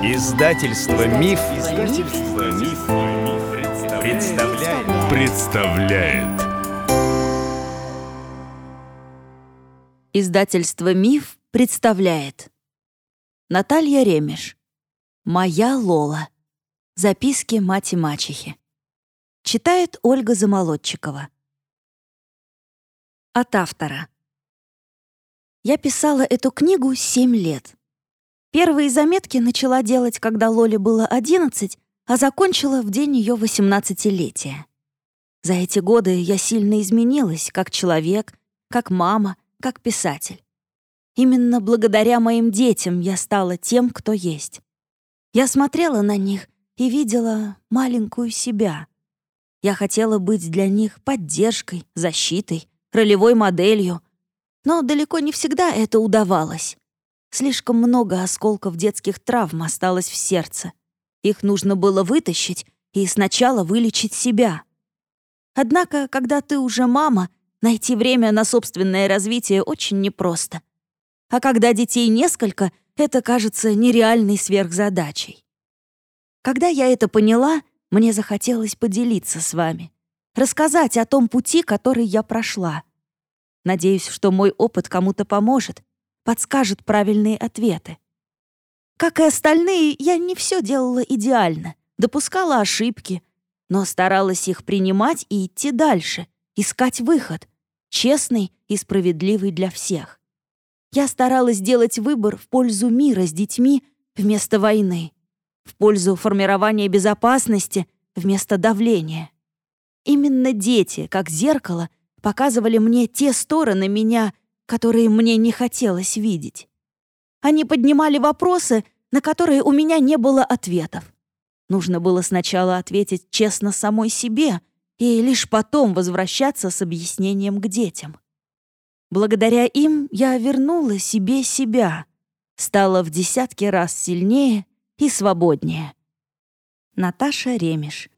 Издательство Миф, Издательство Миф, представляет. представляет. Издательство Миф представляет. Наталья Ремеш. Моя Лола. Записки мати-мачехи. Читает Ольга Замолодчикова. От автора. Я писала эту книгу семь лет. Первые заметки начала делать, когда Лоле было 11, а закончила в день ее 18-летия. За эти годы я сильно изменилась как человек, как мама, как писатель. Именно благодаря моим детям я стала тем, кто есть. Я смотрела на них и видела маленькую себя. Я хотела быть для них поддержкой, защитой, ролевой моделью, но далеко не всегда это удавалось. Слишком много осколков детских травм осталось в сердце. Их нужно было вытащить и сначала вылечить себя. Однако, когда ты уже мама, найти время на собственное развитие очень непросто. А когда детей несколько, это кажется нереальной сверхзадачей. Когда я это поняла, мне захотелось поделиться с вами, рассказать о том пути, который я прошла. Надеюсь, что мой опыт кому-то поможет, подскажет правильные ответы. Как и остальные, я не все делала идеально, допускала ошибки, но старалась их принимать и идти дальше, искать выход, честный и справедливый для всех. Я старалась делать выбор в пользу мира с детьми вместо войны, в пользу формирования безопасности вместо давления. Именно дети, как зеркало, показывали мне те стороны меня, которые мне не хотелось видеть. Они поднимали вопросы, на которые у меня не было ответов. Нужно было сначала ответить честно самой себе и лишь потом возвращаться с объяснением к детям. Благодаря им я вернула себе себя, стала в десятки раз сильнее и свободнее. Наташа Ремеш